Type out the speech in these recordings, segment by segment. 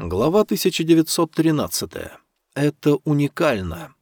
Глава 1913. Это уникально.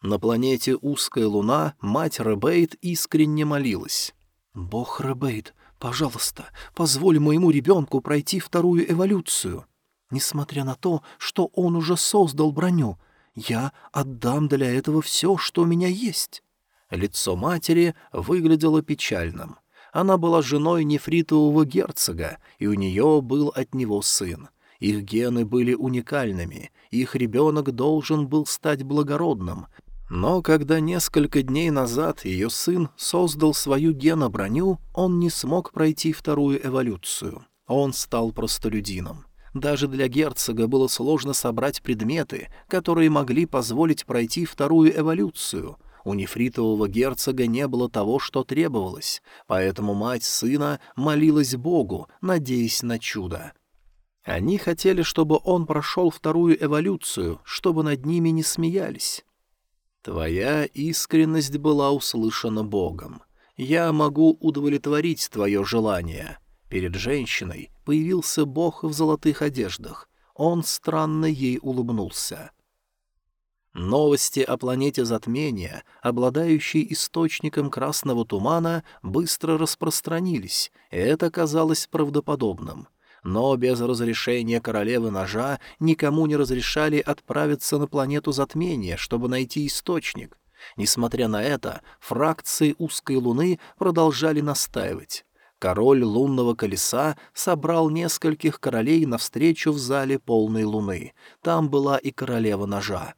На планете Узкая Луна мать Ребейт искренне молилась. «Бог Ребейт, пожалуйста, позволь моему ребенку пройти вторую эволюцию. Несмотря на то, что он уже создал броню, я отдам для этого все, что у меня есть». Лицо матери выглядело печальным. Она была женой нефритового герцога, и у нее был от него сын. Их гены были уникальными, их ребенок должен был стать благородным. Но когда несколько дней назад ее сын создал свою геноброню, он не смог пройти вторую эволюцию. Он стал простолюдином. Даже для герцога было сложно собрать предметы, которые могли позволить пройти вторую эволюцию. У нефритового герцога не было того, что требовалось, поэтому мать сына молилась Богу, надеясь на чудо. Они хотели, чтобы он прошел вторую эволюцию, чтобы над ними не смеялись. Твоя искренность была услышана Богом. Я могу удовлетворить твое желание. Перед женщиной появился Бог в золотых одеждах. Он странно ей улыбнулся. Новости о планете затмения, обладающей источником красного тумана, быстро распространились, и это казалось правдоподобным — но без разрешения королевы ножа никому не разрешали отправиться на планету затмения, чтобы найти источник. Несмотря на это, фракции узкой луны продолжали настаивать. Король лунного колеса собрал нескольких королей навстречу в зале полной луны. Там была и королева ножа.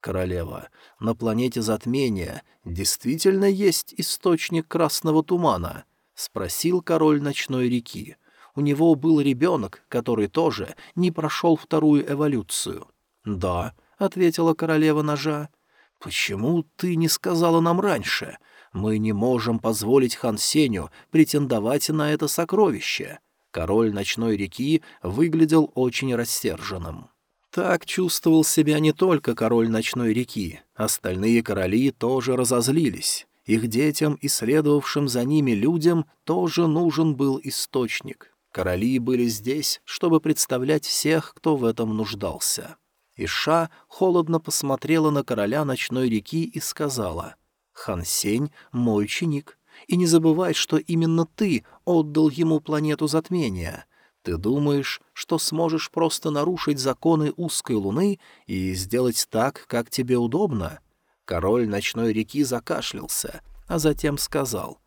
Королева, на планете затмения действительно есть источник красного тумана? — спросил король ночной реки у него был ребенок, который тоже не прошел вторую эволюцию. «Да», — ответила королева ножа. «Почему ты не сказала нам раньше? Мы не можем позволить Хан Сеню претендовать на это сокровище». Король ночной реки выглядел очень рассерженным. Так чувствовал себя не только король ночной реки, остальные короли тоже разозлились. Их детям и следовавшим за ними людям тоже нужен был источник. Короли были здесь, чтобы представлять всех, кто в этом нуждался. Иша холодно посмотрела на короля ночной реки и сказала, «Хан Сень — мой ученик, и не забывай, что именно ты отдал ему планету затмения. Ты думаешь, что сможешь просто нарушить законы узкой луны и сделать так, как тебе удобно?» Король ночной реки закашлялся, а затем сказал,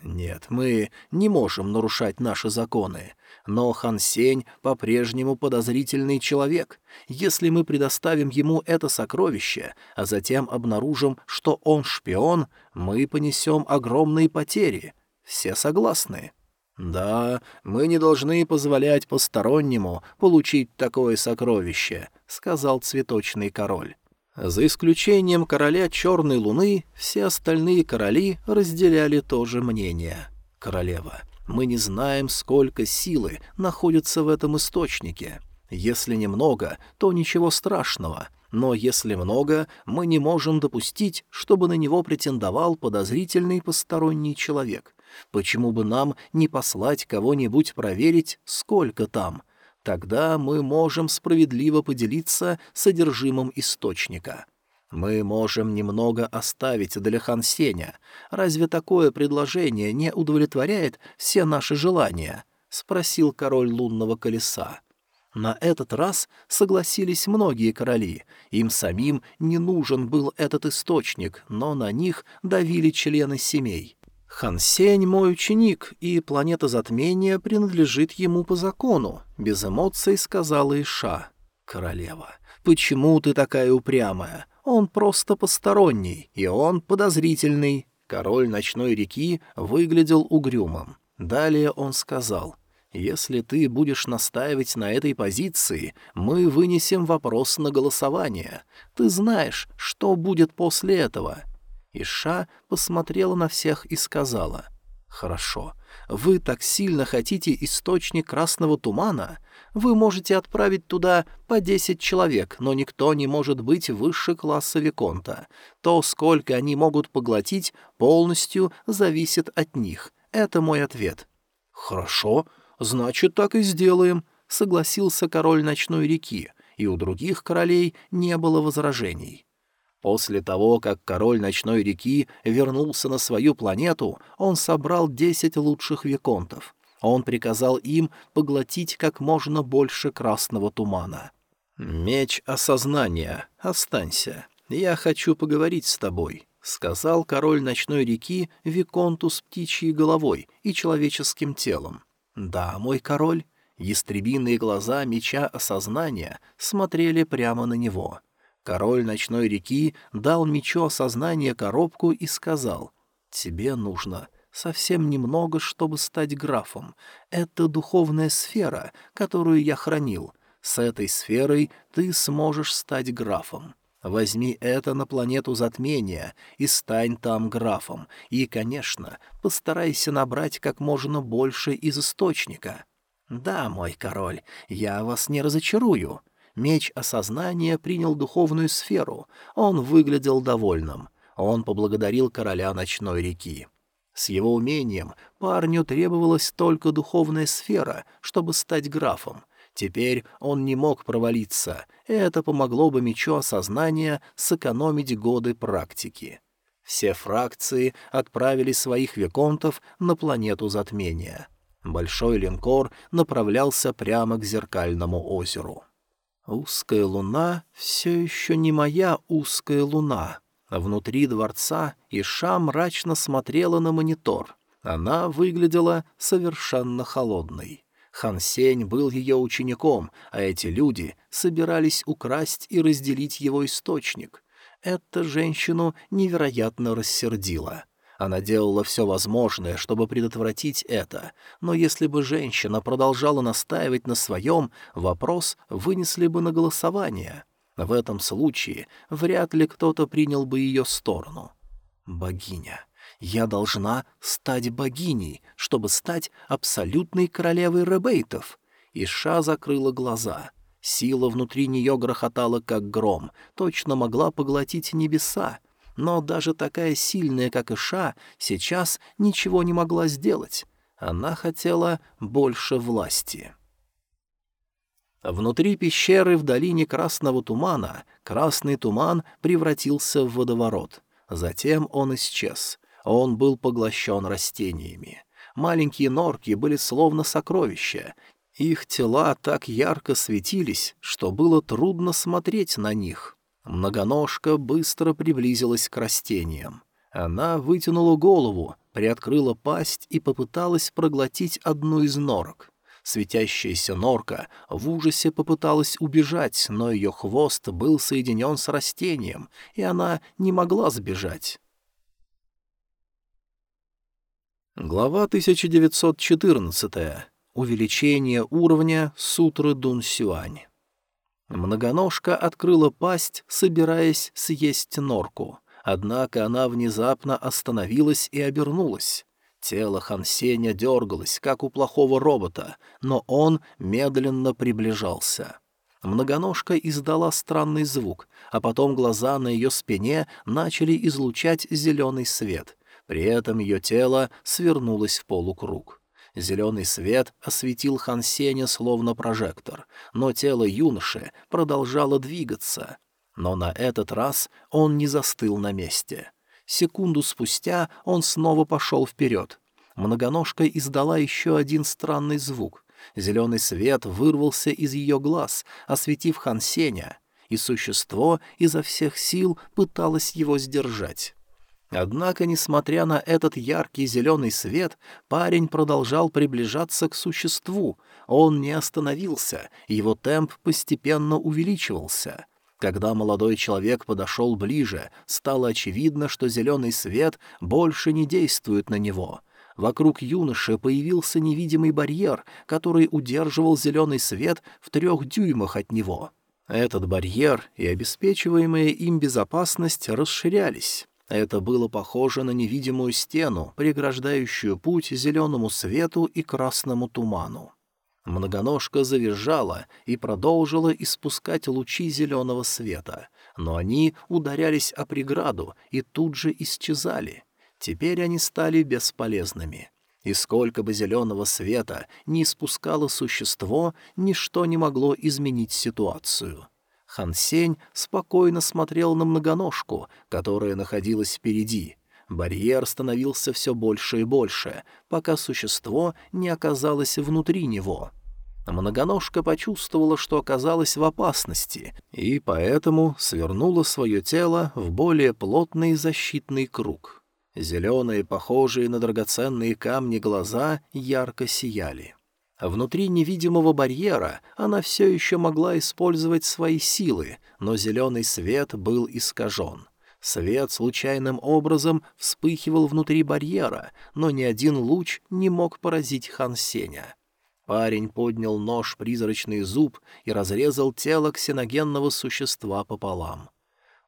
«Нет, мы не можем нарушать наши законы. Но Хан Сень по-прежнему подозрительный человек. Если мы предоставим ему это сокровище, а затем обнаружим, что он шпион, мы понесем огромные потери. Все согласны?» «Да, мы не должны позволять постороннему получить такое сокровище», — сказал цветочный король. За исключением короля Черной Луны, все остальные короли разделяли то же мнение. Королева, мы не знаем, сколько силы находится в этом источнике. Если немного, то ничего страшного, но если много, мы не можем допустить, чтобы на него претендовал подозрительный посторонний человек. Почему бы нам не послать кого-нибудь проверить, сколько там? Тогда мы можем справедливо поделиться содержимым источника. Мы можем немного оставить для Хансеня. Разве такое предложение не удовлетворяет все наши желания? спросил король лунного колеса. На этот раз согласились многие короли. Им самим не нужен был этот источник, но на них давили члены семей. Хан Сень мой ученик, и планета затмения принадлежит ему по закону», — без эмоций сказала Иша. «Королева, почему ты такая упрямая? Он просто посторонний, и он подозрительный». Король ночной реки выглядел угрюмым. Далее он сказал, «Если ты будешь настаивать на этой позиции, мы вынесем вопрос на голосование. Ты знаешь, что будет после этого». Иша посмотрела на всех и сказала, «Хорошо, вы так сильно хотите источник красного тумана? Вы можете отправить туда по десять человек, но никто не может быть выше класса Виконта. То, сколько они могут поглотить, полностью зависит от них. Это мой ответ». «Хорошо, значит, так и сделаем», — согласился король ночной реки, и у других королей не было возражений. После того, как король ночной реки вернулся на свою планету, он собрал десять лучших виконтов. Он приказал им поглотить как можно больше красного тумана. «Меч осознания, останься. Я хочу поговорить с тобой», — сказал король ночной реки Виконту с птичьей головой и человеческим телом. «Да, мой король». Ястребиные глаза меча осознания смотрели прямо на него. Король ночной реки дал мечу осознания коробку и сказал, «Тебе нужно совсем немного, чтобы стать графом. Это духовная сфера, которую я хранил. С этой сферой ты сможешь стать графом. Возьми это на планету затмения и стань там графом. И, конечно, постарайся набрать как можно больше из источника. Да, мой король, я вас не разочарую. Меч осознания принял духовную сферу. Он выглядел довольным. Он поблагодарил короля ночной реки. С его умением парню требовалась только духовная сфера, чтобы стать графом. Теперь он не мог провалиться, это помогло бы мечу осознания сэкономить годы практики. Все фракции отправили своих виконтов на планету затмения. Большой линкор направлялся прямо к зеркальному озеру. «Узкая луна все еще не моя узкая луна», Внутри дворца Иша мрачно смотрела на монитор. Она выглядела совершенно холодной. Хан Сень был ее учеником, а эти люди собирались украсть и разделить его источник. Это женщину невероятно рассердило. Она делала все возможное, чтобы предотвратить это, но если бы женщина продолжала настаивать на своем, вопрос вынесли бы на голосование — в этом случае вряд ли кто-то принял бы ее сторону. Богиня. Я должна стать богиней, чтобы стать абсолютной королевой ребейтов. Иша закрыла глаза. Сила внутри нее грохотала, как гром, точно могла поглотить небеса. Но даже такая сильная, как Иша, сейчас ничего не могла сделать. Она хотела больше власти. Внутри пещеры в долине Красного Тумана красный туман превратился в водоворот. Затем он исчез. Он был поглощен растениями. Маленькие норки были словно сокровища. Их тела так ярко светились, что было трудно смотреть на них. Многоножка быстро приблизилась к растениям. Она вытянула голову, приоткрыла пасть и попыталась проглотить одну из норок. Светящаяся норка в ужасе попыталась убежать, но ее хвост был соединен с растением, и она не могла сбежать. Глава 1914. Увеличение уровня Сутры Дун Сюань. Многоножка открыла пасть, собираясь съесть норку. Однако она внезапно остановилась и обернулась. Тело Хансеня дергалось, как у плохого робота, но он медленно приближался. Многоножка издала странный звук, а потом глаза на ее спине начали излучать зеленый свет. При этом ее тело свернулось в полукруг. Зеленый свет осветил Хансеня словно прожектор, но тело юноши продолжало двигаться. Но на этот раз он не застыл на месте — Секунду спустя он снова пошел вперед. Многоножка издала еще один странный звук. Зеленый свет вырвался из ее глаз, осветив Хансеня, и существо изо всех сил пыталось его сдержать. Однако, несмотря на этот яркий зеленый свет, парень продолжал приближаться к существу. Он не остановился, его темп постепенно увеличивался — когда молодой человек подошел ближе, стало очевидно, что зеленый свет больше не действует на него. Вокруг юноши появился невидимый барьер, который удерживал зеленый свет в трех дюймах от него. Этот барьер и обеспечиваемая им безопасность расширялись. Это было похоже на невидимую стену, преграждающую путь зеленому свету и красному туману. Многоножка завизжала и продолжила испускать лучи зеленого света, но они ударялись о преграду и тут же исчезали. Теперь они стали бесполезными. И сколько бы зеленого света не испускало существо, ничто не могло изменить ситуацию. Хан Сень спокойно смотрел на многоножку, которая находилась впереди. Барьер становился все больше и больше, пока существо не оказалось внутри него. Многоножка почувствовала, что оказалась в опасности, и поэтому свернула свое тело в более плотный защитный круг. Зеленые, похожие на драгоценные камни глаза, ярко сияли. Внутри невидимого барьера она все еще могла использовать свои силы, но зеленый свет был искажен. Свет случайным образом вспыхивал внутри барьера, но ни один луч не мог поразить Хан Сеня. Парень поднял нож-призрачный зуб и разрезал тело ксеногенного существа пополам.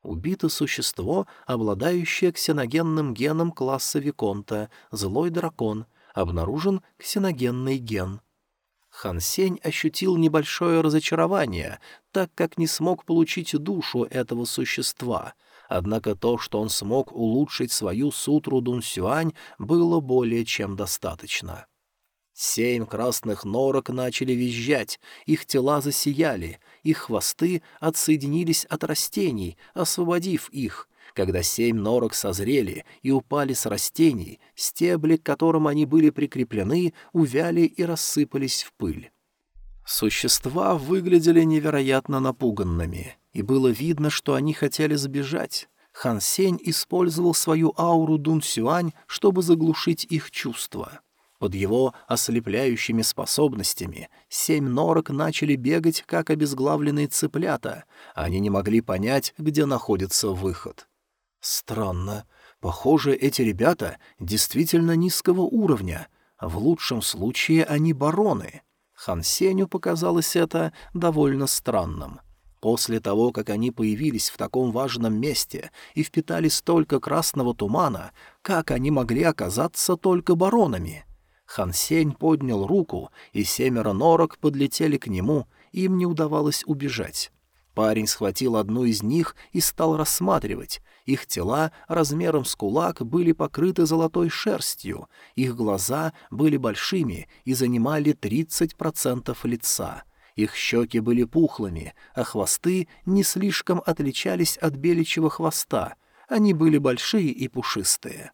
Убито существо, обладающее ксеногенным геном класса Виконта, злой дракон, обнаружен ксеногенный ген — Хан Сень ощутил небольшое разочарование, так как не смог получить душу этого существа. Однако то, что он смог улучшить свою сутру Дун Сюань, было более чем достаточно. Семь красных норок начали визжать, их тела засияли, их хвосты отсоединились от растений, освободив их, когда семь норок созрели и упали с растений, стебли, к которым они были прикреплены, увяли и рассыпались в пыль. Существа выглядели невероятно напуганными, и было видно, что они хотели сбежать. Хан Сень использовал свою ауру Дун Сюань, чтобы заглушить их чувства. Под его ослепляющими способностями семь норок начали бегать, как обезглавленные цыплята. Они не могли понять, где находится выход. Странно. Похоже, эти ребята действительно низкого уровня. В лучшем случае они бароны. Хан Сеню показалось это довольно странным. После того, как они появились в таком важном месте и впитали столько красного тумана, как они могли оказаться только баронами? Хан Сень поднял руку, и семеро норок подлетели к нему, им не удавалось убежать. Парень схватил одну из них и стал рассматривать. Их тела размером с кулак были покрыты золотой шерстью, их глаза были большими и занимали 30% лица. Их щеки были пухлыми, а хвосты не слишком отличались от беличьего хвоста. Они были большие и пушистые.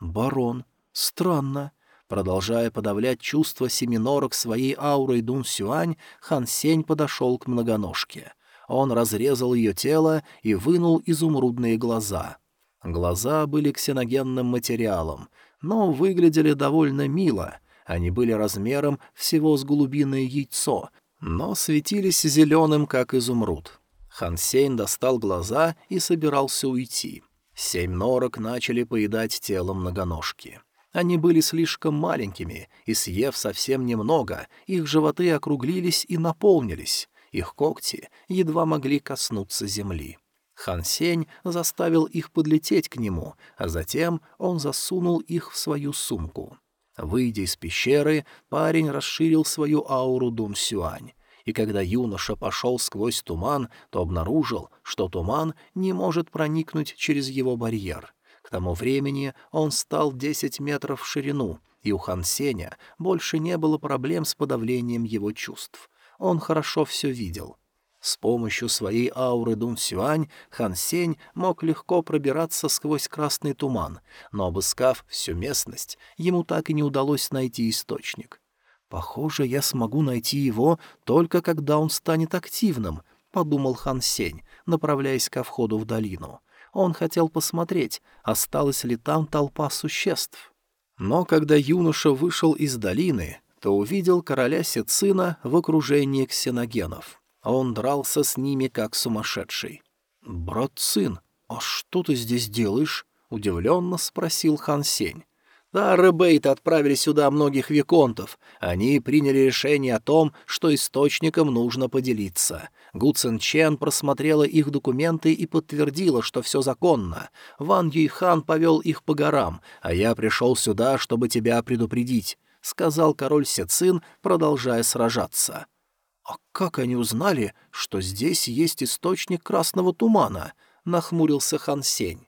«Барон. Странно». Продолжая подавлять чувства семинорок своей аурой Дун Сюань, Хан Сень подошел к многоножке — он разрезал ее тело и вынул изумрудные глаза. Глаза были ксеногенным материалом, но выглядели довольно мило. Они были размером всего с голубиное яйцо, но светились зеленым, как изумруд. Хансейн достал глаза и собирался уйти. Семь норок начали поедать тело многоножки. Они были слишком маленькими, и, съев совсем немного, их животы округлились и наполнились. Их когти едва могли коснуться земли. Хан Сень заставил их подлететь к нему, а затем он засунул их в свою сумку. Выйдя из пещеры, парень расширил свою ауру Дун Сюань. И когда юноша пошел сквозь туман, то обнаружил, что туман не может проникнуть через его барьер. Тому времени он стал десять метров в ширину, и у Хан Сеня больше не было проблем с подавлением его чувств он хорошо все видел. С помощью своей ауры Дун Сюань Хан Сень мог легко пробираться сквозь красный туман, но, обыскав всю местность, ему так и не удалось найти источник. «Похоже, я смогу найти его только когда он станет активным», — подумал Хан Сень, направляясь ко входу в долину. Он хотел посмотреть, осталась ли там толпа существ. Но когда юноша вышел из долины, то увидел короля Сицина в окружении ксеногенов. Он дрался с ними как сумасшедший. «Брат Цин, а что ты здесь делаешь?» — удивленно спросил Хан Сень. Да, Ребейт отправили сюда многих виконтов. Они приняли решение о том, что источником нужно поделиться. Гу Цин Чен просмотрела их документы и подтвердила, что все законно. Ван Юйхан повел их по горам, а я пришел сюда, чтобы тебя предупредить сказал король Сецин, продолжая сражаться. «А как они узнали, что здесь есть источник красного тумана?» — нахмурился Хан Сень.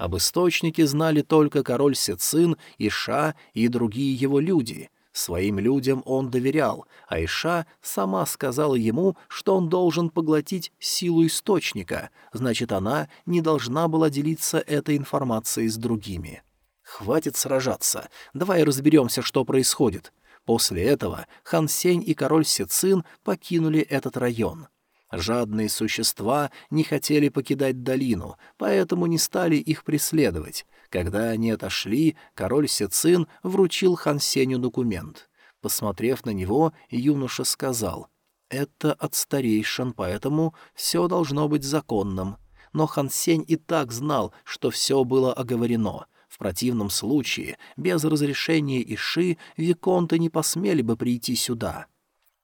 Об источнике знали только король Сицин, Иша и другие его люди. Своим людям он доверял, а Иша сама сказала ему, что он должен поглотить силу источника, значит, она не должна была делиться этой информацией с другими. «Хватит сражаться. Давай разберемся, что происходит». После этого Хан Сень и король Сицин покинули этот район. Жадные существа не хотели покидать долину, поэтому не стали их преследовать. Когда они отошли, король Сицин вручил Хан Сеню документ. Посмотрев на него, юноша сказал, «Это от старейшин, поэтому все должно быть законным». Но Хан Сень и так знал, что все было оговорено. В противном случае, без разрешения Иши, Виконты не посмели бы прийти сюда.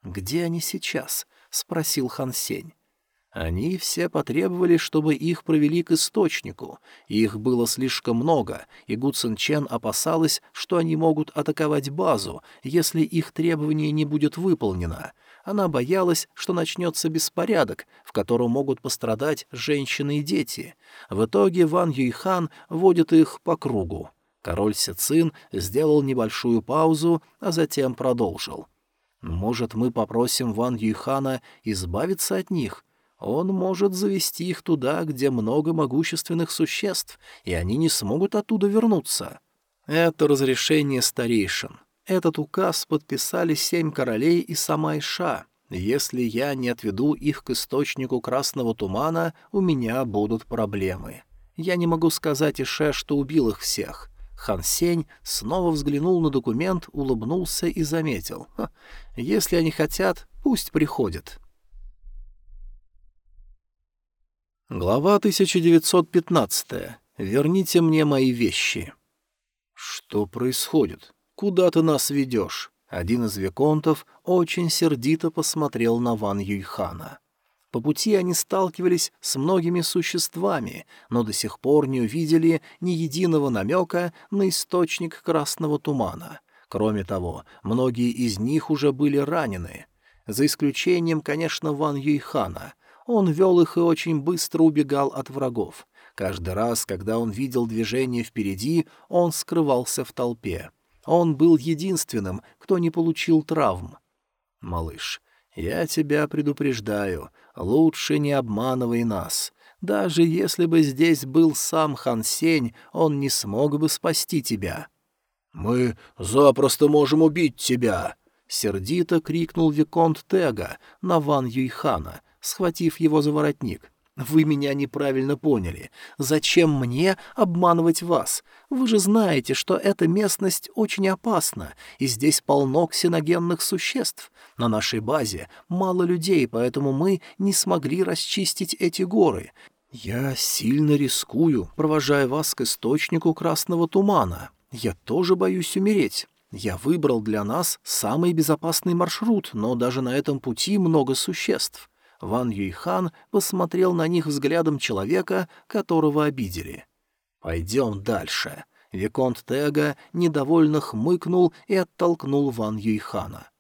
«Где они сейчас?» — спросил Хан Сень. Они все потребовали, чтобы их провели к источнику. Их было слишком много, и Гу Цин Чен опасалась, что они могут атаковать базу, если их требование не будет выполнено. Она боялась, что начнется беспорядок, в котором могут пострадать женщины и дети. В итоге Ван Юйхан водит их по кругу. Король Сицин сделал небольшую паузу, а затем продолжил. Может, мы попросим Ван Юйхана избавиться от них? Он может завести их туда, где много могущественных существ, и они не смогут оттуда вернуться. Это разрешение старейшин. Этот указ подписали семь королей и сама Иша. Если я не отведу их к источнику красного тумана, у меня будут проблемы. Я не могу сказать Ише, что убил их всех. Хан Сень снова взглянул на документ, улыбнулся и заметил. «Если они хотят, пусть приходят». Глава 1915. Верните мне мои вещи. Что происходит? Куда ты нас ведешь? Один из виконтов очень сердито посмотрел на Ван Юйхана. По пути они сталкивались с многими существами, но до сих пор не увидели ни единого намека на источник красного тумана. Кроме того, многие из них уже были ранены. За исключением, конечно, Ван Юйхана. Он вел их и очень быстро убегал от врагов. Каждый раз, когда он видел движение впереди, он скрывался в толпе. Он был единственным, кто не получил травм. «Малыш, я тебя предупреждаю, лучше не обманывай нас. Даже если бы здесь был сам Хан Сень, он не смог бы спасти тебя». «Мы запросто можем убить тебя!» — сердито крикнул Виконт Тега на Ван Юйхана, схватив его за воротник. «Вы меня неправильно поняли. Зачем мне обманывать вас? Вы же знаете, что эта местность очень опасна, и здесь полно ксеногенных существ. На нашей базе мало людей, поэтому мы не смогли расчистить эти горы. Я сильно рискую, провожая вас к источнику красного тумана. Я тоже боюсь умереть». Я выбрал для нас самый безопасный маршрут, но даже на этом пути много существ. Ван Юйхан посмотрел на них взглядом человека, которого обидели. «Пойдем дальше». Виконт Тега недовольно хмыкнул и оттолкнул Ван Юйхана.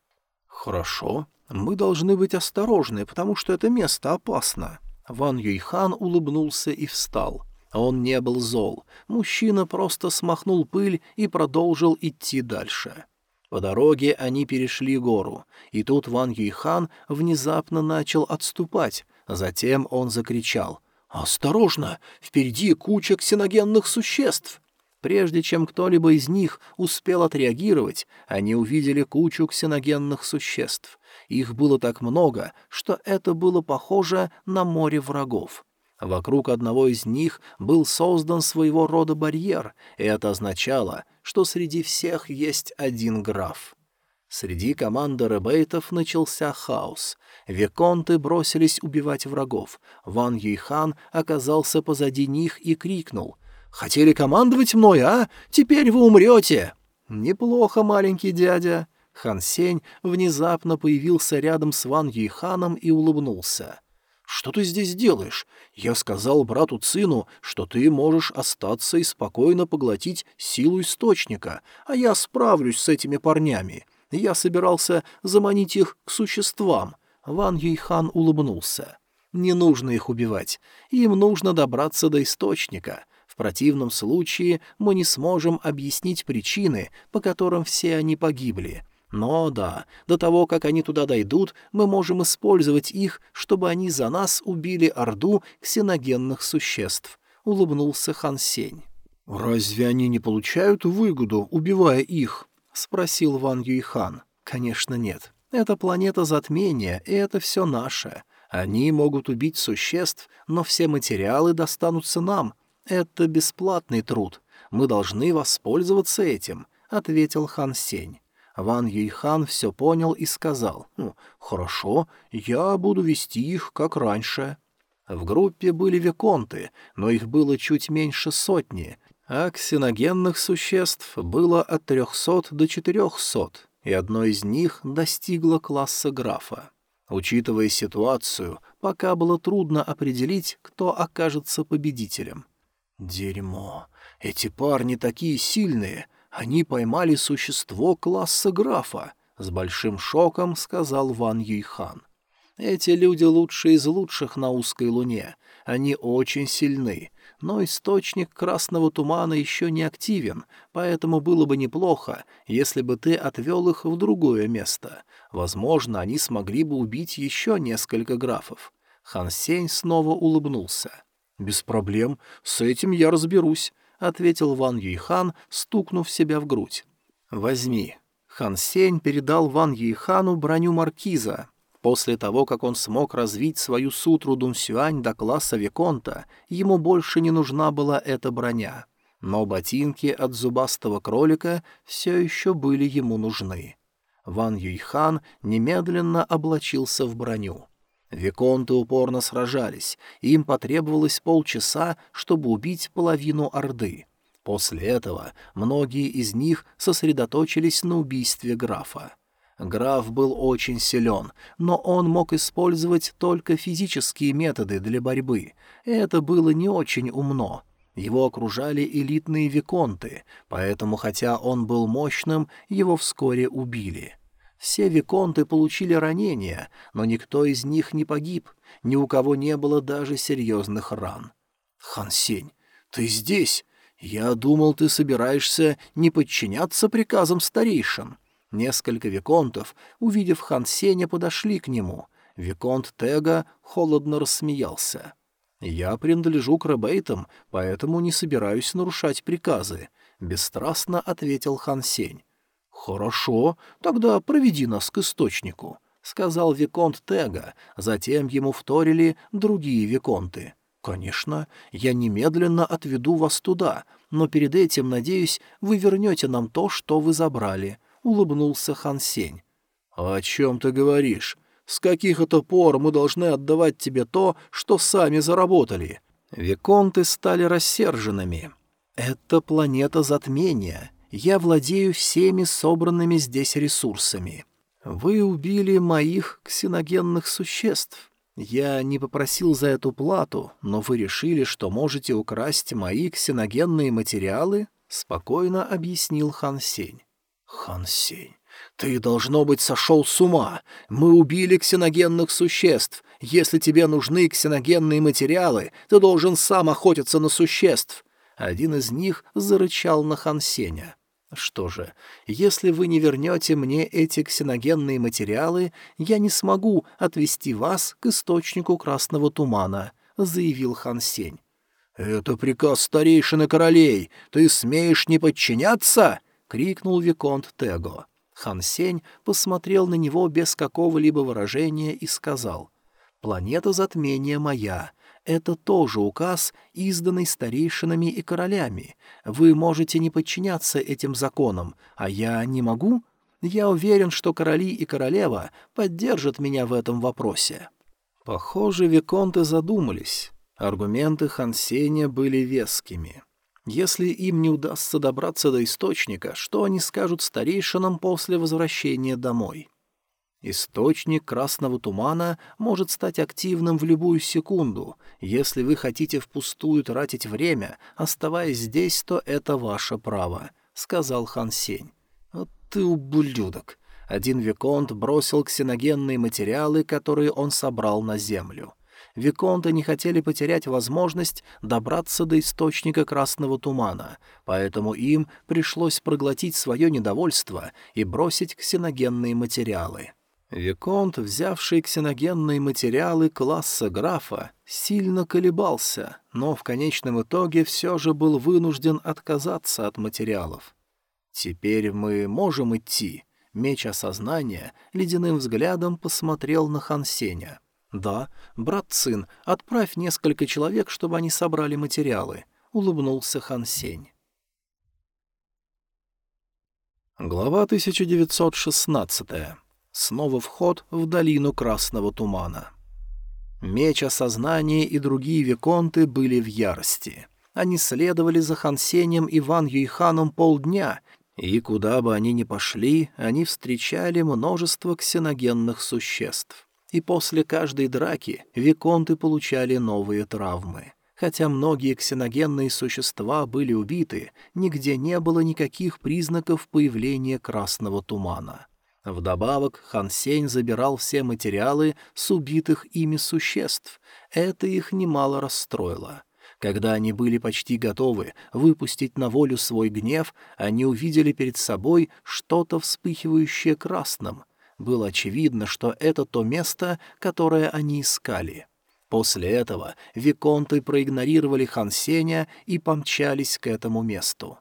«Хорошо. Мы должны быть осторожны, потому что это место опасно». Ван Юйхан улыбнулся и встал. Он не был зол. Мужчина просто смахнул пыль и продолжил идти дальше. По дороге они перешли гору, и тут Ван Юйхан внезапно начал отступать. Затем он закричал «Осторожно! Впереди куча ксеногенных существ!» Прежде чем кто-либо из них успел отреагировать, они увидели кучу ксеногенных существ. Их было так много, что это было похоже на море врагов. Вокруг одного из них был создан своего рода барьер, и это означало, что среди всех есть один граф. Среди команды ребейтов начался хаос. Виконты бросились убивать врагов. Ван Юйхан оказался позади них и крикнул. «Хотели командовать мной, а? Теперь вы умрете!» «Неплохо, маленький дядя!» Хан Сень внезапно появился рядом с Ван Юйханом и улыбнулся. «Что ты здесь делаешь? Я сказал брату Цину, что ты можешь остаться и спокойно поглотить силу источника, а я справлюсь с этими парнями. Я собирался заманить их к существам». Ван Юйхан улыбнулся. «Не нужно их убивать. Им нужно добраться до источника. В противном случае мы не сможем объяснить причины, по которым все они погибли. Но да, до того, как они туда дойдут, мы можем использовать их, чтобы они за нас убили орду ксеногенных существ», — улыбнулся Хан Сень. «Разве они не получают выгоду, убивая их?» — спросил Ван Юйхан. «Конечно нет. Это планета затмения, и это все наше. Они могут убить существ, но все материалы достанутся нам. Это бесплатный труд. Мы должны воспользоваться этим», — ответил Хан Сень. Ван Юйхан все понял и сказал, «Ну, «Хорошо, я буду вести их, как раньше». В группе были виконты, но их было чуть меньше сотни, а ксеногенных существ было от трехсот до четырехсот, и одно из них достигло класса графа. Учитывая ситуацию, пока было трудно определить, кто окажется победителем. «Дерьмо! Эти парни такие сильные! Они поймали существо класса графа!» — с большим шоком сказал Ван Юйхан. «Эти люди лучшие из лучших на узкой луне. Они очень сильны, но источник красного тумана еще не активен, поэтому было бы неплохо, если бы ты отвел их в другое место. Возможно, они смогли бы убить еще несколько графов. Хан Сень снова улыбнулся. «Без проблем, с этим я разберусь», — ответил Ван Юйхан, стукнув себя в грудь. «Возьми». Хан Сень передал Ван Юйхану броню маркиза, После того, как он смог развить свою сутру Дунсюань до класса Виконта, ему больше не нужна была эта броня. Но ботинки от зубастого кролика все еще были ему нужны. Ван Юйхан немедленно облачился в броню. Виконты упорно сражались, им потребовалось полчаса, чтобы убить половину Орды. После этого многие из них сосредоточились на убийстве графа. Граф был очень силен, но он мог использовать только физические методы для борьбы. Это было не очень умно. Его окружали элитные виконты, поэтому, хотя он был мощным, его вскоре убили. Все виконты получили ранения, но никто из них не погиб, ни у кого не было даже серьезных ран. «Хансень, ты здесь? Я думал, ты собираешься не подчиняться приказам старейшин». Несколько виконтов, увидев Хан Сеня, подошли к нему. Виконт Тега холодно рассмеялся. «Я принадлежу к Ребейтам, поэтому не собираюсь нарушать приказы», — бесстрастно ответил Хан Сень. «Хорошо, тогда проведи нас к источнику», — сказал Виконт Тега, затем ему вторили другие Виконты. «Конечно, я немедленно отведу вас туда, но перед этим, надеюсь, вы вернете нам то, что вы забрали улыбнулся Хан Сень. «О чем ты говоришь? С каких это пор мы должны отдавать тебе то, что сами заработали?» Виконты стали рассерженными. «Это планета затмения. Я владею всеми собранными здесь ресурсами. Вы убили моих ксеногенных существ. Я не попросил за эту плату, но вы решили, что можете украсть мои ксеногенные материалы?» — спокойно объяснил Хан Сень. Хан Сень, ты, должно быть, сошел с ума. Мы убили ксеногенных существ. Если тебе нужны ксеногенные материалы, ты должен сам охотиться на существ. Один из них зарычал на Хан Сеня. Что же, если вы не вернете мне эти ксеногенные материалы, я не смогу отвести вас к источнику красного тумана, заявил Хан Сень. «Это приказ старейшины королей. Ты смеешь не подчиняться?» — крикнул Виконт Tego. Хан Сень посмотрел на него без какого-либо выражения и сказал, «Планета затмения моя. Это тоже указ, изданный старейшинами и королями. Вы можете не подчиняться этим законам, а я не могу? Я уверен, что короли и королева поддержат меня в этом вопросе». Похоже, Виконты задумались. Аргументы Хан Сеня были вескими. Если им не удастся добраться до источника, что они скажут старейшинам после возвращения домой? Источник красного тумана может стать активным в любую секунду. Если вы хотите впустую тратить время, оставаясь здесь, то это ваше право», — сказал Хан Сень. «Вот ты ублюдок!» Один Виконт бросил ксеногенные материалы, которые он собрал на землю. Виконты не хотели потерять возможность добраться до источника красного тумана, поэтому им пришлось проглотить свое недовольство и бросить ксеногенные материалы. Виконт, взявший ксеногенные материалы класса графа, сильно колебался, но в конечном итоге все же был вынужден отказаться от материалов. «Теперь мы можем идти», Меч осознания ледяным взглядом посмотрел на Хансеня. «Да, брат Цин, отправь несколько человек, чтобы они собрали материалы», — улыбнулся Хансень. Глава 1916. Снова вход в долину Красного Тумана. Меч осознания и другие виконты были в ярости. Они следовали за Хансенем и Ван Юйханом полдня и куда бы они ни пошли, они встречали множество ксеногенных существ. И после каждой драки виконты получали новые травмы. Хотя многие ксеногенные существа были убиты, нигде не было никаких признаков появления красного тумана. Вдобавок Хан Сень забирал все материалы с убитых ими существ. Это их немало расстроило. Когда они были почти готовы выпустить на волю свой гнев, они увидели перед собой что-то вспыхивающее красным. Было очевидно, что это то место, которое они искали. После этого виконты проигнорировали Хансеня и помчались к этому месту.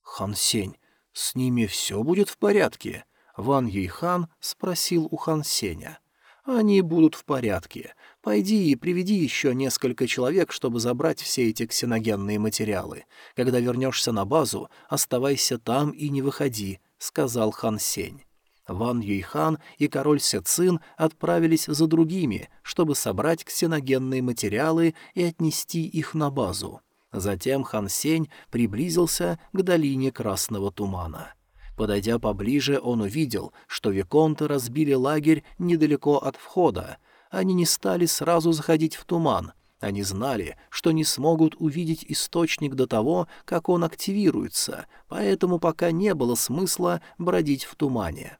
«Хансень, с ними все будет в порядке?» Ван Юйхан спросил у Хансеня. «Они будут в порядке. Пойди и приведи еще несколько человек, чтобы забрать все эти ксеногенные материалы. Когда вернешься на базу, оставайся там и не выходи», — сказал Хан Сень. Ван Юйхан и король Сецин отправились за другими, чтобы собрать ксеногенные материалы и отнести их на базу. Затем Хан Сень приблизился к долине Красного Тумана. Подойдя поближе, он увидел, что виконты разбили лагерь недалеко от входа, они не стали сразу заходить в туман. Они знали, что не смогут увидеть источник до того, как он активируется, поэтому пока не было смысла бродить в тумане.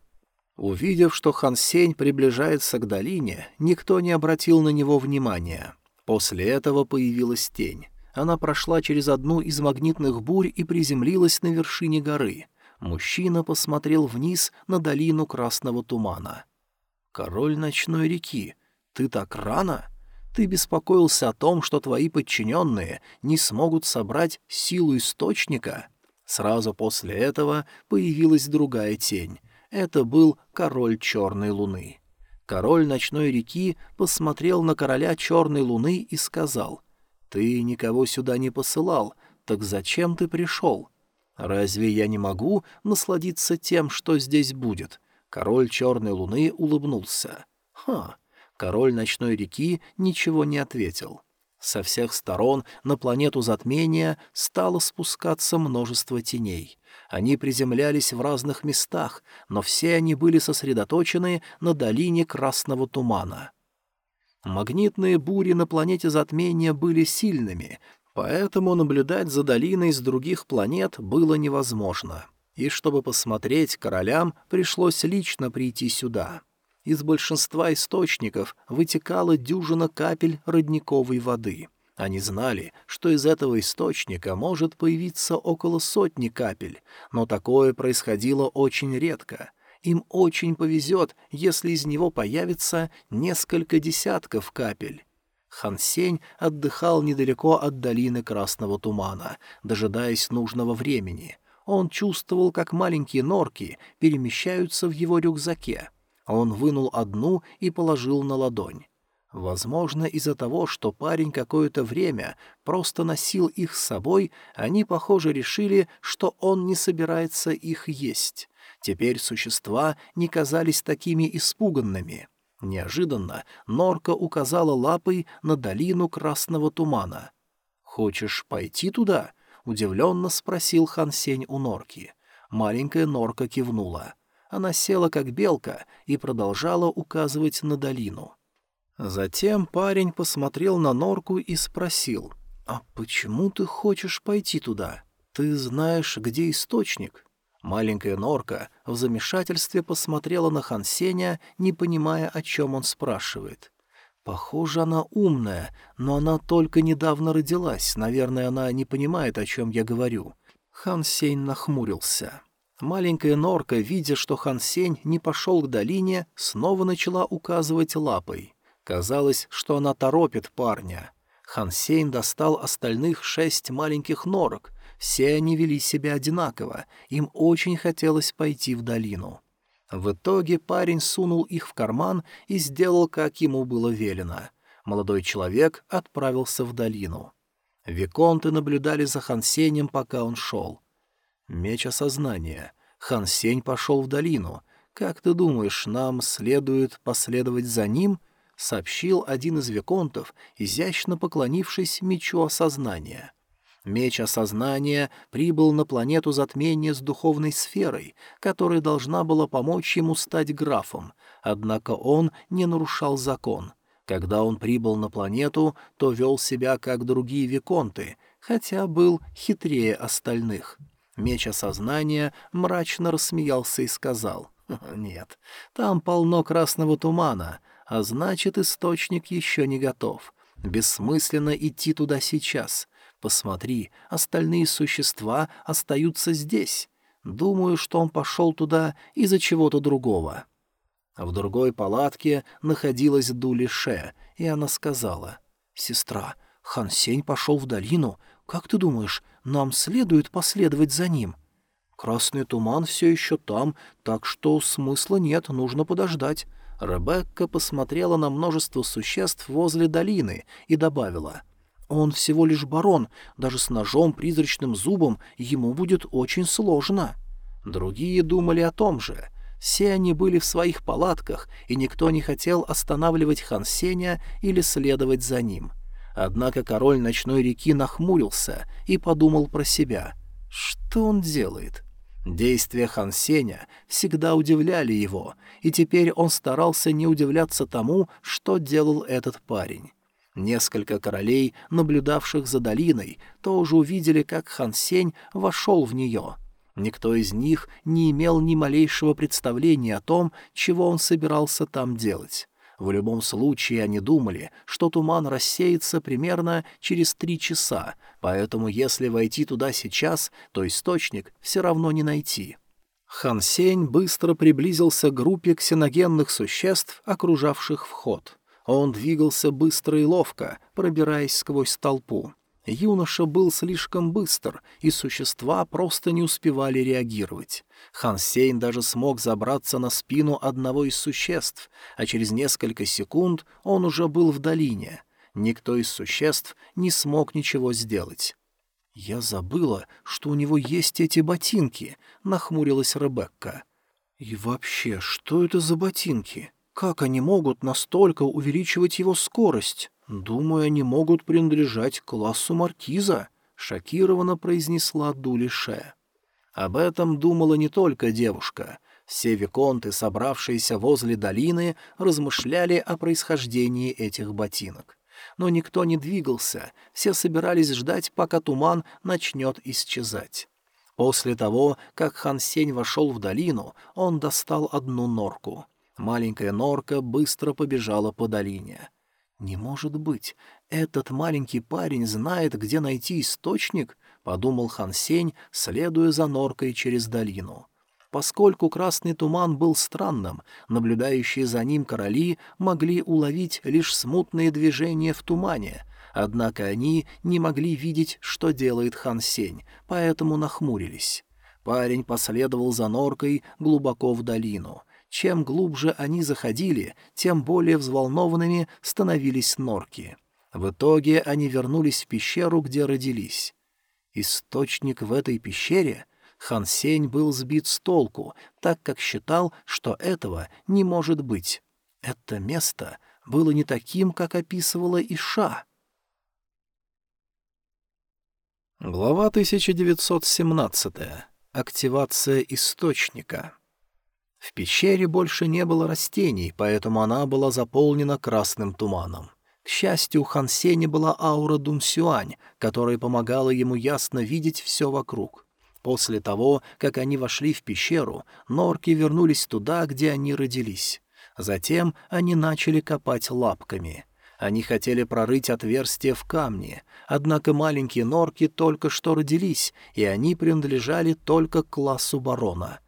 Увидев, что Хан Сень приближается к долине, никто не обратил на него внимания. После этого появилась тень. Она прошла через одну из магнитных бурь и приземлилась на вершине горы. Мужчина посмотрел вниз на долину красного тумана. «Король ночной реки, ты так рано? Ты беспокоился о том, что твои подчиненные не смогут собрать силу источника? Сразу после этого появилась другая тень. Это был король Черной Луны. Король Ночной реки посмотрел на короля Черной Луны и сказал, «Ты никого сюда не посылал, так зачем ты пришел? Разве я не могу насладиться тем, что здесь будет?» Король Черной Луны улыбнулся. «Ха, Король ночной реки ничего не ответил. Со всех сторон на планету затмения стало спускаться множество теней. Они приземлялись в разных местах, но все они были сосредоточены на долине Красного Тумана. Магнитные бури на планете затмения были сильными, поэтому наблюдать за долиной с других планет было невозможно. И чтобы посмотреть королям, пришлось лично прийти сюда. Из большинства источников вытекала дюжина капель родниковой воды. Они знали, что из этого источника может появиться около сотни капель, но такое происходило очень редко. Им очень повезет, если из него появится несколько десятков капель. Хансень отдыхал недалеко от долины Красного Тумана, дожидаясь нужного времени. Он чувствовал, как маленькие норки перемещаются в его рюкзаке. Он вынул одну и положил на ладонь. Возможно, из-за того, что парень какое-то время просто носил их с собой, они, похоже, решили, что он не собирается их есть. Теперь существа не казались такими испуганными. Неожиданно Норка указала лапой на долину красного тумана. «Хочешь пойти туда?» — удивленно спросил Хансень у Норки. Маленькая Норка кивнула. Она села как белка и продолжала указывать на долину. Затем парень посмотрел на норку и спросил, «А почему ты хочешь пойти туда? Ты знаешь, где источник?» Маленькая норка в замешательстве посмотрела на Хансеня, не понимая, о чем он спрашивает. Похоже, она умная, но она только недавно родилась. Наверное, она не понимает, о чем я говорю. Хан Сень нахмурился. Маленькая норка, видя, что Хан Сень не пошел к долине, снова начала указывать лапой. Казалось, что она торопит парня. Хан Сень достал остальных шесть маленьких норок. Все они вели себя одинаково, им очень хотелось пойти в долину. В итоге парень сунул их в карман и сделал, как ему было велено. Молодой человек отправился в долину. Виконты наблюдали за Хансенем, пока он шел. Меч осознания. Хансень пошел в долину. Как ты думаешь, нам следует последовать за ним? Сообщил один из виконтов, изящно поклонившись мечу осознания. — Меч осознания прибыл на планету затмения с духовной сферой, которая должна была помочь ему стать графом, однако он не нарушал закон. Когда он прибыл на планету, то вел себя как другие виконты, хотя был хитрее остальных. Меч осознания мрачно рассмеялся и сказал, «Нет, там полно красного тумана, а значит, источник еще не готов. Бессмысленно идти туда сейчас. Посмотри, остальные существа остаются здесь. Думаю, что он пошел туда из-за чего-то другого». В другой палатке находилась Дулише, и она сказала, «Сестра, Хан Сень пошел в долину. Как ты думаешь, нам следует последовать за ним?» «Красный туман все еще там, так что смысла нет, нужно подождать». Ребекка посмотрела на множество существ возле долины и добавила, он всего лишь барон, даже с ножом призрачным зубом ему будет очень сложно. Другие думали о том же. Все они были в своих палатках, и никто не хотел останавливать Хан Сеня или следовать за ним. Однако король ночной реки нахмурился и подумал про себя. Что он делает? Действия Хан Сеня всегда удивляли его, и теперь он старался не удивляться тому, что делал этот парень. Несколько королей, наблюдавших за долиной, тоже увидели, как Хан Сень вошел в нее. Никто из них не имел ни малейшего представления о том, чего он собирался там делать. В любом случае они думали, что туман рассеется примерно через три часа, поэтому если войти туда сейчас, то источник все равно не найти. Хан Сень быстро приблизился к группе ксеногенных существ, окружавших вход. Он двигался быстро и ловко, пробираясь сквозь толпу. Юноша был слишком быстр, и существа просто не успевали реагировать. Хан Сейн даже смог забраться на спину одного из существ, а через несколько секунд он уже был в долине. Никто из существ не смог ничего сделать. «Я забыла, что у него есть эти ботинки», — нахмурилась Ребекка. «И вообще, что это за ботинки?» Как они могут настолько увеличивать его скорость? Думаю, они могут принадлежать классу маркиза, шокированно произнесла Дулише. Об этом думала не только девушка. Все виконты, собравшиеся возле долины, размышляли о происхождении этих ботинок. Но никто не двигался, все собирались ждать, пока туман начнет исчезать. После того, как Хан Сень вошел в долину, он достал одну норку. Маленькая норка быстро побежала по долине. «Не может быть! Этот маленький парень знает, где найти источник?» — подумал Хан Сень, следуя за норкой через долину. Поскольку красный туман был странным, наблюдающие за ним короли могли уловить лишь смутные движения в тумане, однако они не могли видеть, что делает Хан Сень, поэтому нахмурились. Парень последовал за норкой глубоко в долину — чем глубже они заходили, тем более взволнованными становились норки. В итоге они вернулись в пещеру, где родились. Источник в этой пещере? Хан Сень был сбит с толку, так как считал, что этого не может быть. Это место было не таким, как описывала Иша. Глава 1917. Активация источника. В пещере больше не было растений, поэтому она была заполнена красным туманом. К счастью, у Хан Сеня была аура Дунсюань, которая помогала ему ясно видеть все вокруг. После того, как они вошли в пещеру, норки вернулись туда, где они родились. Затем они начали копать лапками. Они хотели прорыть отверстие в камне, однако маленькие норки только что родились, и они принадлежали только к классу барона.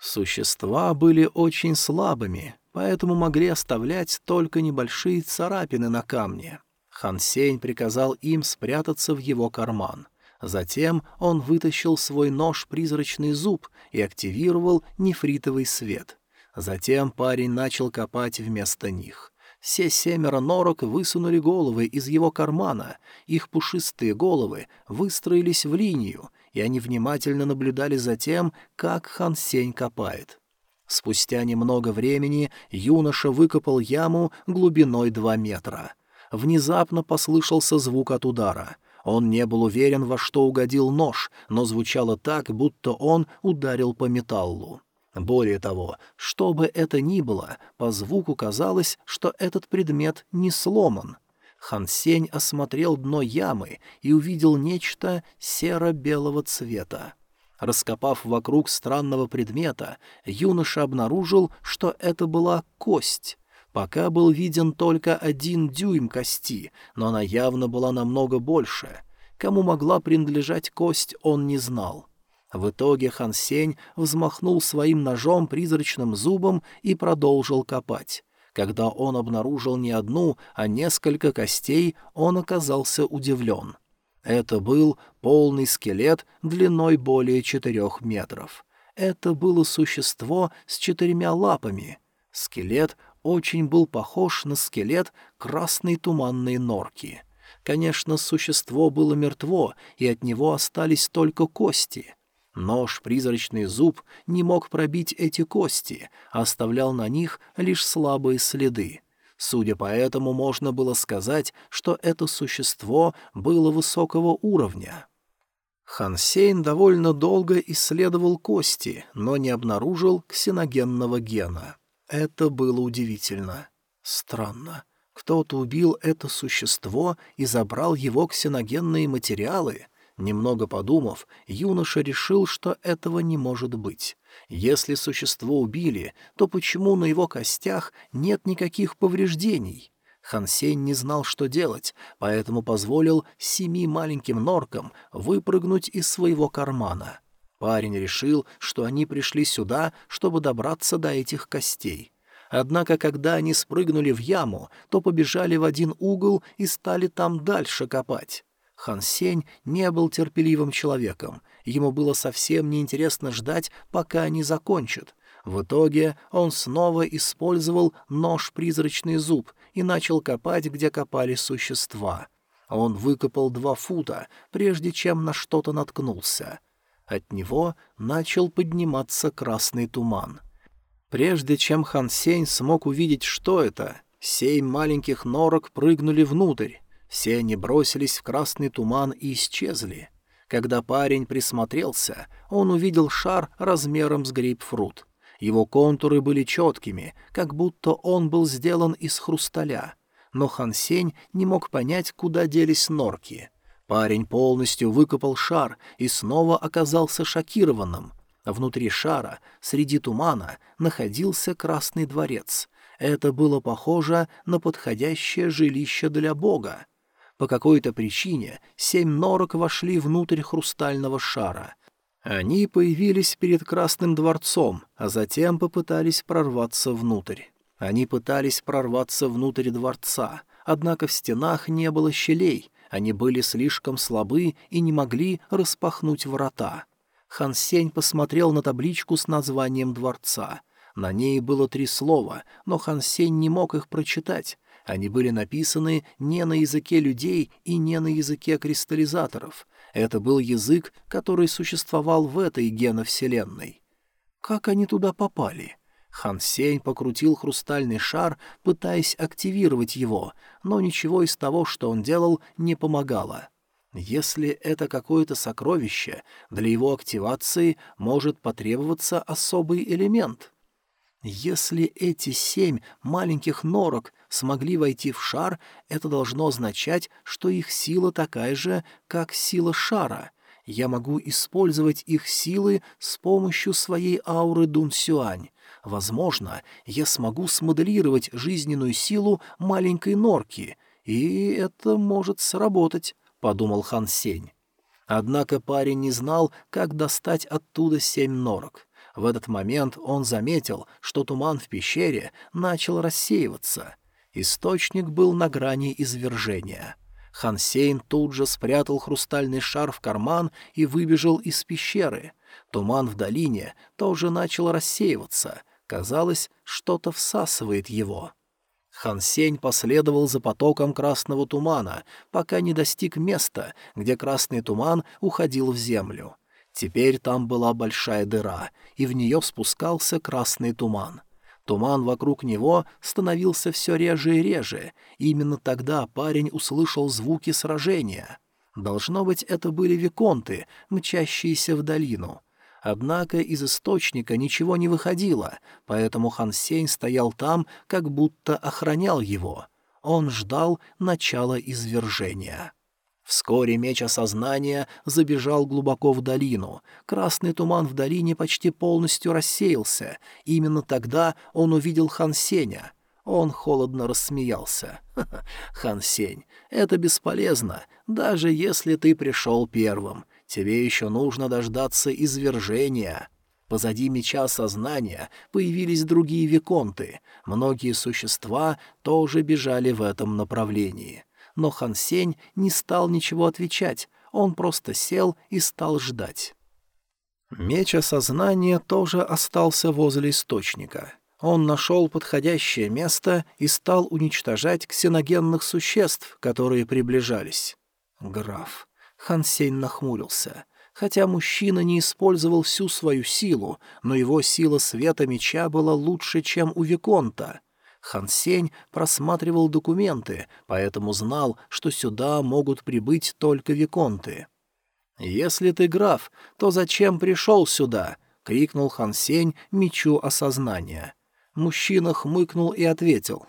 Существа были очень слабыми, поэтому могли оставлять только небольшие царапины на камне. Хан Сень приказал им спрятаться в его карман. Затем он вытащил свой нож-призрачный зуб и активировал нефритовый свет. Затем парень начал копать вместо них. Все семеро норок высунули головы из его кармана, их пушистые головы выстроились в линию, и они внимательно наблюдали за тем, как Хан Сень копает. Спустя немного времени юноша выкопал яму глубиной два метра. Внезапно послышался звук от удара. Он не был уверен, во что угодил нож, но звучало так, будто он ударил по металлу. Более того, что бы это ни было, по звуку казалось, что этот предмет не сломан. Хан Сень осмотрел дно ямы и увидел нечто серо-белого цвета. Раскопав вокруг странного предмета, юноша обнаружил, что это была кость. Пока был виден только один дюйм кости, но она явно была намного больше. Кому могла принадлежать кость, он не знал. В итоге Хан Сень взмахнул своим ножом призрачным зубом и продолжил копать. Когда он обнаружил не одну, а несколько костей, он оказался удивлен. Это был полный скелет длиной более четырех метров. Это было существо с четырьмя лапами. Скелет очень был похож на скелет красной туманной норки. Конечно, существо было мертво, и от него остались только кости — Нож, призрачный зуб, не мог пробить эти кости, оставлял на них лишь слабые следы. Судя по этому, можно было сказать, что это существо было высокого уровня. Хансейн довольно долго исследовал кости, но не обнаружил ксеногенного гена. Это было удивительно. Странно. Кто-то убил это существо и забрал его ксеногенные материалы — Немного подумав, юноша решил, что этого не может быть. Если существо убили, то почему на его костях нет никаких повреждений? Хансень не знал, что делать, поэтому позволил семи маленьким норкам выпрыгнуть из своего кармана. Парень решил, что они пришли сюда, чтобы добраться до этих костей. Однако, когда они спрыгнули в яму, то побежали в один угол и стали там дальше копать. Хан Сень не был терпеливым человеком, ему было совсем неинтересно ждать, пока они закончат. В итоге он снова использовал нож-призрачный зуб и начал копать, где копали существа. Он выкопал два фута, прежде чем на что-то наткнулся. От него начал подниматься красный туман. Прежде чем Хан Сень смог увидеть, что это, семь маленьких норок прыгнули внутрь. Все они бросились в красный туман и исчезли. Когда парень присмотрелся, он увидел шар размером с грейпфрут. Его контуры были четкими, как будто он был сделан из хрусталя. Но Хан Сень не мог понять, куда делись норки. Парень полностью выкопал шар и снова оказался шокированным. Внутри шара, среди тумана, находился Красный дворец. Это было похоже на подходящее жилище для бога. По какой-то причине семь норок вошли внутрь хрустального шара. Они появились перед Красным дворцом, а затем попытались прорваться внутрь. Они пытались прорваться внутрь дворца, однако в стенах не было щелей, они были слишком слабы и не могли распахнуть врата. Хан Сень посмотрел на табличку с названием дворца. На ней было три слова, но Хан Сень не мог их прочитать, они были написаны не на языке людей и не на языке кристаллизаторов. Это был язык, который существовал в этой геновселенной. Как они туда попали? Хан Сень покрутил хрустальный шар, пытаясь активировать его, но ничего из того, что он делал, не помогало. Если это какое-то сокровище, для его активации может потребоваться особый элемент. Если эти семь маленьких норок смогли войти в шар, это должно означать, что их сила такая же, как сила шара. Я могу использовать их силы с помощью своей ауры Дун Сюань. Возможно, я смогу смоделировать жизненную силу маленькой норки. и это может сработать», — подумал Хан Сень. Однако парень не знал, как достать оттуда семь норок. В этот момент он заметил, что туман в пещере начал рассеиваться. Источник был на грани извержения. Хан Сейн тут же спрятал хрустальный шар в карман и выбежал из пещеры. Туман в долине тоже начал рассеиваться. Казалось, что-то всасывает его. Хан Сень последовал за потоком красного тумана, пока не достиг места, где красный туман уходил в землю. Теперь там была большая дыра, и в нее спускался красный туман. Туман вокруг него становился все реже и реже, именно тогда парень услышал звуки сражения. Должно быть, это были виконты, мчащиеся в долину. Однако из источника ничего не выходило, поэтому Хан Сень стоял там, как будто охранял его. Он ждал начала извержения. Вскоре меч осознания забежал глубоко в долину. Красный туман в долине почти полностью рассеялся. Именно тогда он увидел Хан Сеня. Он холодно рассмеялся. «Хан Сень, это бесполезно, даже если ты пришел первым. Тебе еще нужно дождаться извержения». Позади меча сознания появились другие виконты. Многие существа тоже бежали в этом направлении но Хан Сень не стал ничего отвечать, он просто сел и стал ждать. Меч осознания тоже остался возле источника. Он нашел подходящее место и стал уничтожать ксеногенных существ, которые приближались. Граф. Хан Сень нахмурился. Хотя мужчина не использовал всю свою силу, но его сила света меча была лучше, чем у Виконта — Хан Сень просматривал документы, поэтому знал, что сюда могут прибыть только виконты. «Если ты граф, то зачем пришел сюда?» — крикнул Хан Сень мечу осознания. Мужчина хмыкнул и ответил.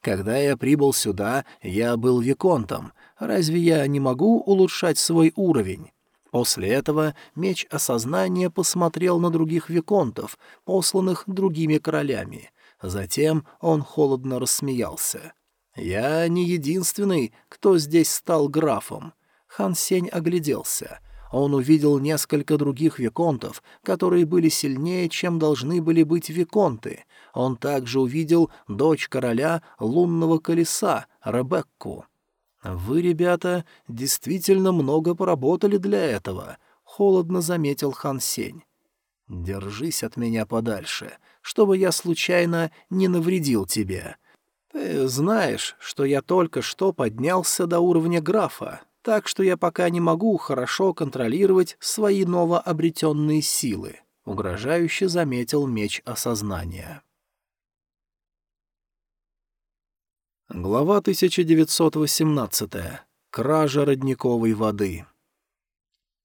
«Когда я прибыл сюда, я был виконтом. Разве я не могу улучшать свой уровень?» После этого меч осознания посмотрел на других виконтов, посланных другими королями. Затем он холодно рассмеялся. «Я не единственный, кто здесь стал графом». Хан Сень огляделся. Он увидел несколько других виконтов, которые были сильнее, чем должны были быть виконты. Он также увидел дочь короля лунного колеса, Ребекку. «Вы, ребята, действительно много поработали для этого», — холодно заметил Хан Сень. «Держись от меня подальше чтобы я случайно не навредил тебе. Ты знаешь, что я только что поднялся до уровня графа, так что я пока не могу хорошо контролировать свои новообретенные силы», — угрожающе заметил меч осознания. Глава 1918. Кража родниковой воды.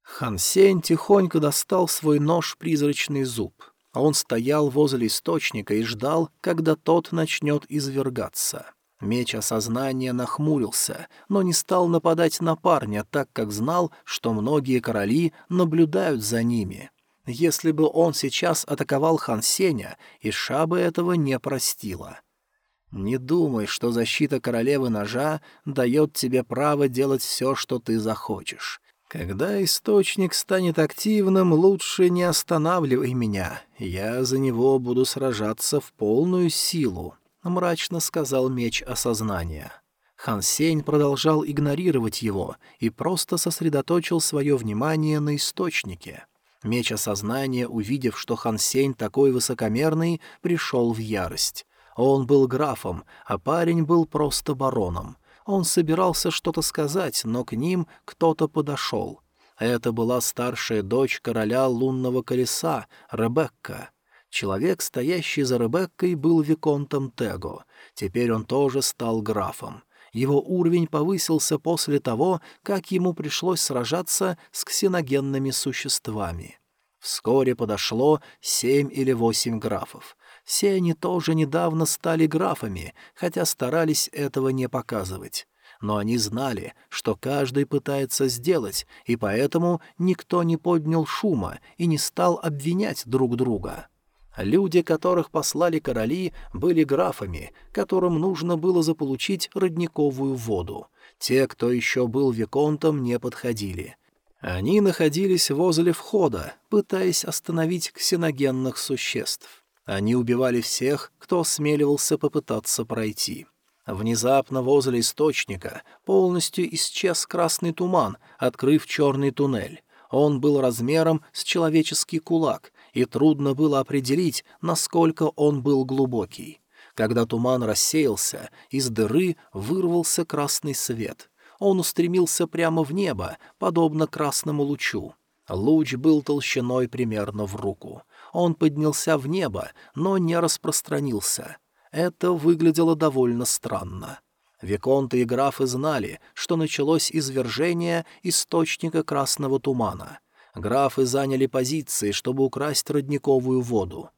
Хан Сень тихонько достал свой нож-призрачный зуб. А он стоял возле источника и ждал, когда тот начнет извергаться. Меч осознания нахмурился, но не стал нападать на парня, так как знал, что многие короли наблюдают за ними. Если бы он сейчас атаковал Хан Сеня, Иша бы этого не простила. «Не думай, что защита королевы ножа дает тебе право делать все, что ты захочешь. Когда источник станет активным, лучше не останавливай меня. Я за него буду сражаться в полную силу, — мрачно сказал меч осознания. Хан Сень продолжал игнорировать его и просто сосредоточил свое внимание на источнике. Меч осознания, увидев, что Хан Сень такой высокомерный, пришел в ярость. Он был графом, а парень был просто бароном. Он собирался что-то сказать, но к ним кто-то подошел. Это была старшая дочь короля лунного колеса, Ребекка. Человек, стоящий за Ребеккой, был Виконтом Tego. Теперь он тоже стал графом. Его уровень повысился после того, как ему пришлось сражаться с ксеногенными существами. Вскоре подошло семь или восемь графов. Все они тоже недавно стали графами, хотя старались этого не показывать. Но они знали, что каждый пытается сделать, и поэтому никто не поднял шума и не стал обвинять друг друга. Люди, которых послали короли, были графами, которым нужно было заполучить родниковую воду. Те, кто еще был виконтом, не подходили. Они находились возле входа, пытаясь остановить ксеногенных существ. Они убивали всех, кто осмеливался попытаться пройти. Внезапно возле источника полностью исчез красный туман, открыв черный туннель. Он был размером с человеческий кулак, и трудно было определить, насколько он был глубокий. Когда туман рассеялся, из дыры вырвался красный свет. Он устремился прямо в небо, подобно красному лучу. Луч был толщиной примерно в руку. Он поднялся в небо, но не распространился. Это выглядело довольно странно. Виконты и графы знали, что началось извержение источника красного тумана. Графы заняли позиции, чтобы украсть родниковую воду.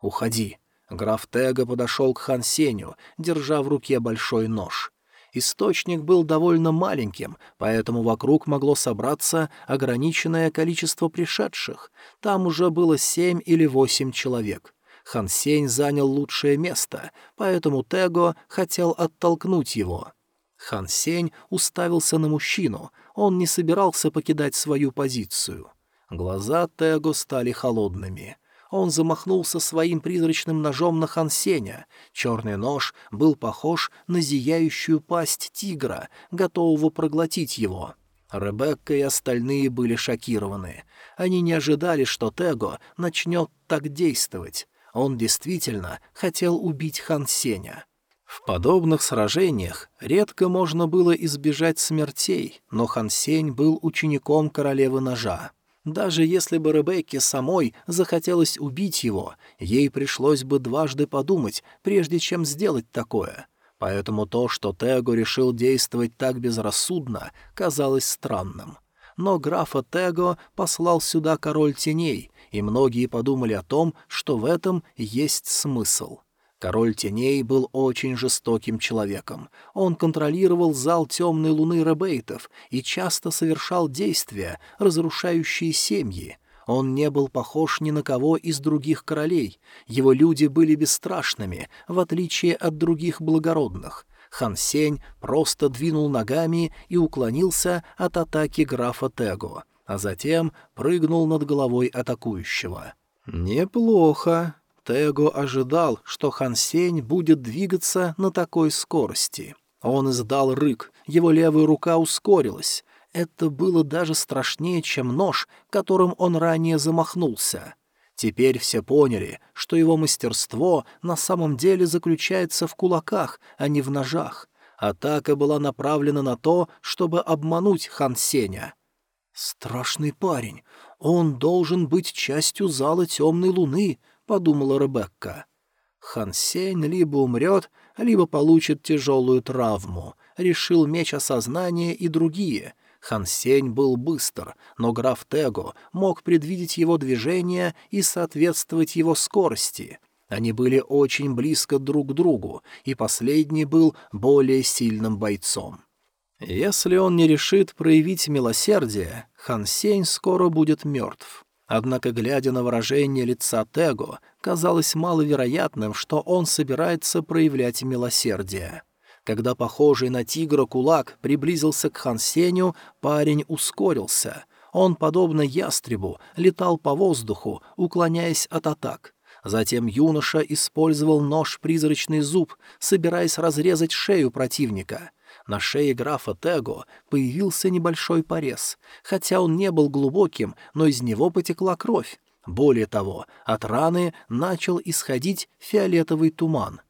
«Уходи». Граф Тега подошел к Хан Сеню, держа в руке большой нож. Источник был довольно маленьким, поэтому вокруг могло собраться ограниченное количество пришедших. Там уже было семь или восемь человек. Хан Сень занял лучшее место, поэтому Tego хотел оттолкнуть его. Хан Сень уставился на мужчину, он не собирался покидать свою позицию. Глаза Tego стали холодными. Он замахнулся своим призрачным ножом на Хансеня. Черный нож был похож на зияющую пасть тигра, готового проглотить его. Ребекка и остальные были шокированы. Они не ожидали, что Tego начнет так действовать. Он действительно хотел убить Хан Сеня. В подобных сражениях редко можно было избежать смертей, но Хан Сень был учеником королевы ножа. Даже если бы Ребекке самой захотелось убить его, ей пришлось бы дважды подумать, прежде чем сделать такое. Поэтому то, что Tego решил действовать так безрассудно, казалось странным. Но графа Tego послал сюда король теней, и многие подумали о том, что в этом есть смысл. Король теней был очень жестоким человеком. Он контролировал зал темной луны Ребейтов и часто совершал действия, разрушающие семьи. Он не был похож ни на кого из других королей. Его люди были бесстрашными, в отличие от других благородных. Хан Сень просто двинул ногами и уклонился от атаки графа Tego, а затем прыгнул над головой атакующего. «Неплохо», Tego ожидал, что Хан Сень будет двигаться на такой скорости. Он издал рык, его левая рука ускорилась. Это было даже страшнее, чем нож, которым он ранее замахнулся. Теперь все поняли, что его мастерство на самом деле заключается в кулаках, а не в ножах. Атака была направлена на то, чтобы обмануть Хан Сеня. «Страшный парень. Он должен быть частью зала темной луны», — подумала Ребекка. Хан Сень либо умрет, либо получит тяжелую травму, решил меч осознания и другие. Хан Сень был быстр, но граф Tego мог предвидеть его движения и соответствовать его скорости. Они были очень близко друг к другу, и последний был более сильным бойцом. Если он не решит проявить милосердие, Хан Сень скоро будет мертв. Однако, глядя на выражение лица Tego, казалось маловероятным, что он собирается проявлять милосердие. Когда похожий на тигра кулак приблизился к Хансеню, парень ускорился. Он, подобно ястребу, летал по воздуху, уклоняясь от атак. Затем юноша использовал нож-призрачный зуб, собираясь разрезать шею противника — на шее графа Tego появился небольшой порез. Хотя он не был глубоким, но из него потекла кровь. Более того, от раны начал исходить фиолетовый туман.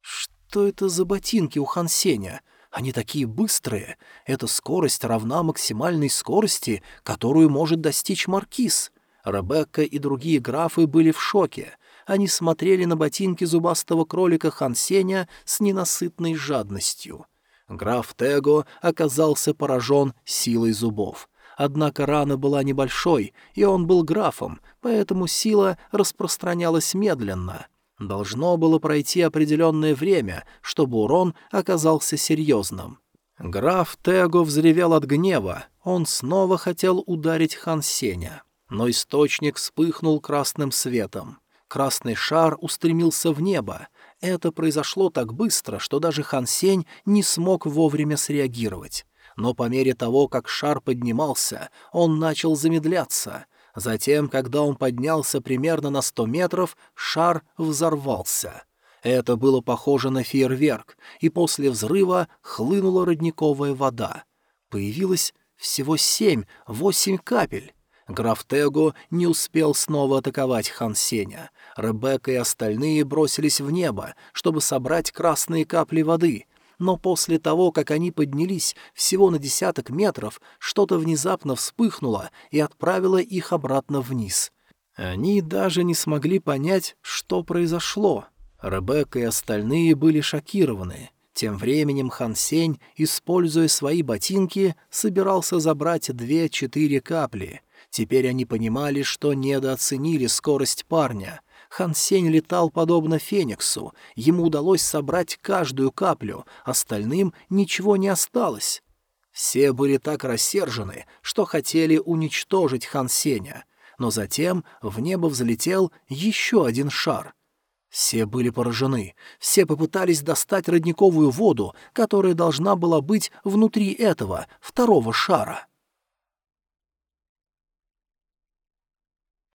Что это за ботинки у Хансеня? Они такие быстрые. Эта скорость равна максимальной скорости, которую может достичь маркиз. Ребекка и другие графы были в шоке. Они смотрели на ботинки зубастого кролика Хансеня с ненасытной жадностью. Граф Tego оказался поражен силой зубов. Однако рана была небольшой, и он был графом, поэтому сила распространялась медленно. Должно было пройти определенное время, чтобы урон оказался серьезным. Граф Tego взревел от гнева, он снова хотел ударить Хан Сеня. Но источник вспыхнул красным светом. Красный шар устремился в небо. Это произошло так быстро, что даже Хан Сень не смог вовремя среагировать. Но по мере того, как шар поднимался, он начал замедляться. Затем, когда он поднялся примерно на сто метров, шар взорвался. Это было похоже на фейерверк, и после взрыва хлынула родниковая вода. Появилось всего семь-восемь капель. Граф Tego не успел снова атаковать Хан Сеня. Ребекка и остальные бросились в небо, чтобы собрать красные капли воды. Но после того, как они поднялись всего на десяток метров, что-то внезапно вспыхнуло и отправило их обратно вниз. Они даже не смогли понять, что произошло. Ребекка и остальные были шокированы. Тем временем Хан Сень, используя свои ботинки, собирался забрать две-четыре капли. Теперь они понимали, что недооценили скорость парня. Хан Сень летал подобно Фениксу. Ему удалось собрать каждую каплю, остальным ничего не осталось. Все были так рассержены, что хотели уничтожить Хан Сеня. Но затем в небо взлетел еще один шар — все были поражены. Все попытались достать родниковую воду, которая должна была быть внутри этого, второго шара.